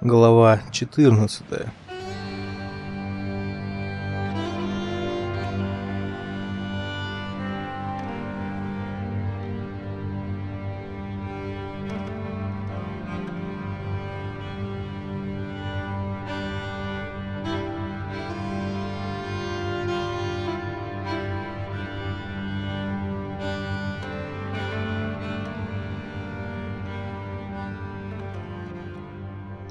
Глава 14.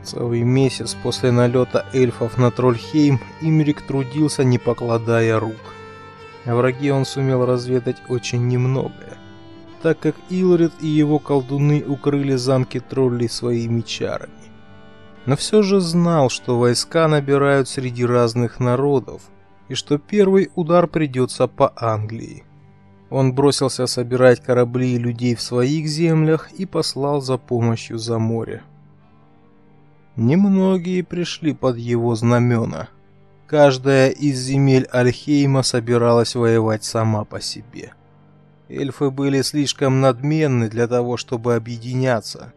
Целый месяц после налета эльфов на Трольхейм Имрик трудился, не покладая рук. О враге он сумел разведать очень немногое, так как Илрид и его колдуны укрыли замки троллей своими чарами. Но все же знал, что войска набирают среди разных народов, и что первый удар придется по Англии. Он бросился собирать корабли и людей в своих землях и послал за помощью за море. Немногие пришли под его знамена. Каждая из земель Альхейма собиралась воевать сама по себе. Эльфы были слишком надменны для того, чтобы объединяться.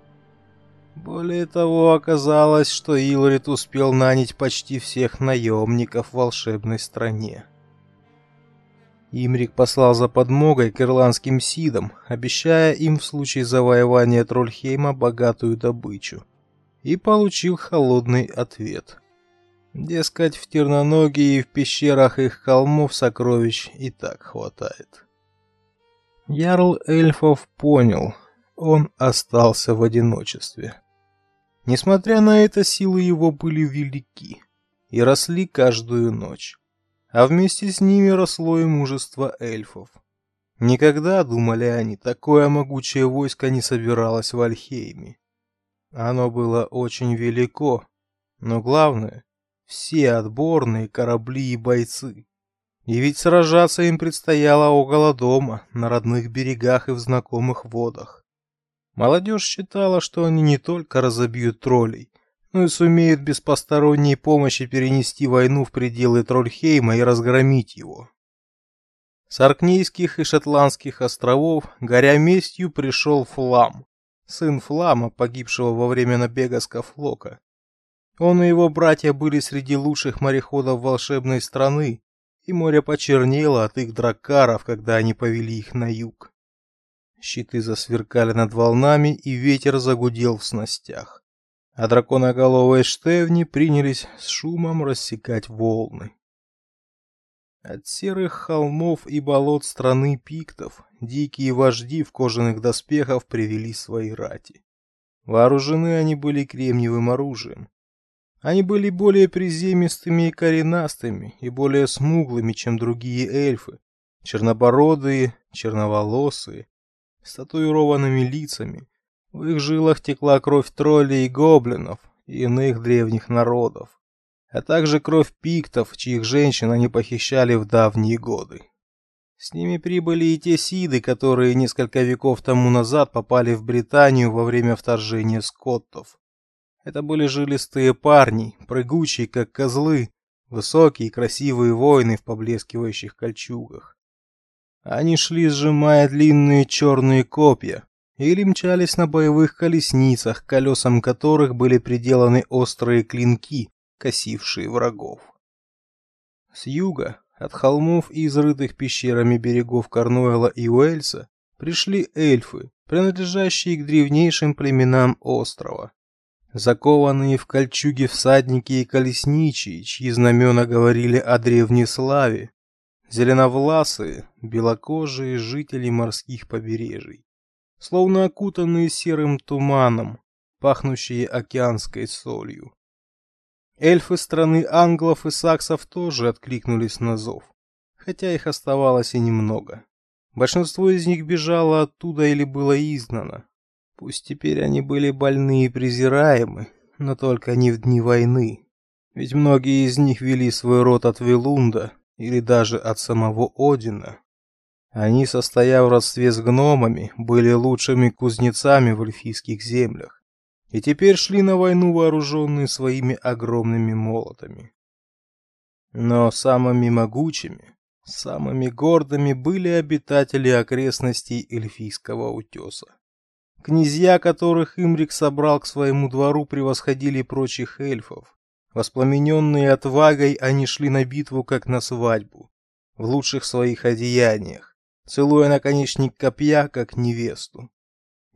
Более того, оказалось, что Илрит успел нанять почти всех наемников в волшебной стране. Имрик послал за подмогой к ирландским сидам, обещая им в случае завоевания Трольхейма богатую добычу и получил холодный ответ. Дескать, в Терноногие и в пещерах их холмов сокровищ и так хватает. Ярл эльфов понял, он остался в одиночестве. Несмотря на это, силы его были велики и росли каждую ночь. А вместе с ними росло и мужество эльфов. Никогда, думали они, такое могучее войско не собиралось в Альхейме. Оно было очень велико, но главное все отборные корабли и бойцы. И ведь сражаться им предстояло около дома, на родных берегах и в знакомых водах. Молодежь считала, что они не только разобьют троллей, но и сумеют без посторонней помощи перенести войну в пределы Трольхейма и разгромить его. С Аркнейских и Шотландских островов, горя местью, пришел Флам, сын Флама, погибшего во время набега Скафлока. Он и его братья были среди лучших мореходов волшебной страны, и море почернело от их дракаров, когда они повели их на юг. Щиты засверкали над волнами, и ветер загудел в снастях. А драконоголовые штевни принялись с шумом рассекать волны. От серых холмов и болот страны пиктов дикие вожди в кожаных доспехах привели свои рати. Вооружены они были кремниевым оружием. Они были более приземистыми и коренастыми, и более смуглыми, чем другие эльфы, чернобородые, черноволосые, с татуированными лицами. В их жилах текла кровь троллей и гоблинов и иных древних народов а также кровь пиктов, чьих женщин они похищали в давние годы. С ними прибыли и те сиды, которые несколько веков тому назад попали в Британию во время вторжения скоттов. Это были жилистые парни, прыгучие как козлы, высокие и красивые воины в поблескивающих кольчугах. Они шли, сжимая длинные черные копья, или мчались на боевых колесницах, колесам которых были приделаны острые клинки, косившие врагов. С юга, от холмов, изрытых пещерами берегов Корнуэлла и Уэльса, пришли эльфы, принадлежащие к древнейшим племенам острова. Закованные в кольчуги всадники и колесничие, чьи знамена говорили о древней славе, зеленовласые, белокожие жители морских побережий, словно окутанные серым туманом, пахнущие океанской солью. Эльфы страны англов и саксов тоже откликнулись на зов, хотя их оставалось и немного. Большинство из них бежало оттуда или было изгнано. Пусть теперь они были больны и презираемы, но только не в дни войны. Ведь многие из них вели свой род от Велунда или даже от самого Одина. Они, состояв в родстве с гномами, были лучшими кузнецами в эльфийских землях и теперь шли на войну вооруженные своими огромными молотами. Но самыми могучими, самыми гордыми были обитатели окрестностей эльфийского утеса. Князья, которых Имрик собрал к своему двору, превосходили прочих эльфов. Воспламененные отвагой, они шли на битву, как на свадьбу, в лучших своих одеяниях, целуя наконечник копья, как невесту.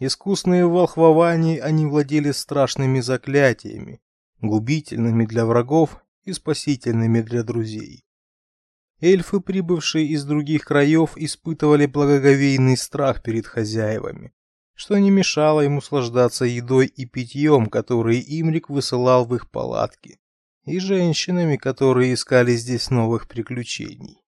Искусные в волхвовании, они владели страшными заклятиями, губительными для врагов и спасительными для друзей. Эльфы, прибывшие из других краев, испытывали благоговейный страх перед хозяевами, что не мешало им услаждаться едой и питьем, которые Имрик высылал в их палатки, и женщинами, которые искали здесь новых приключений.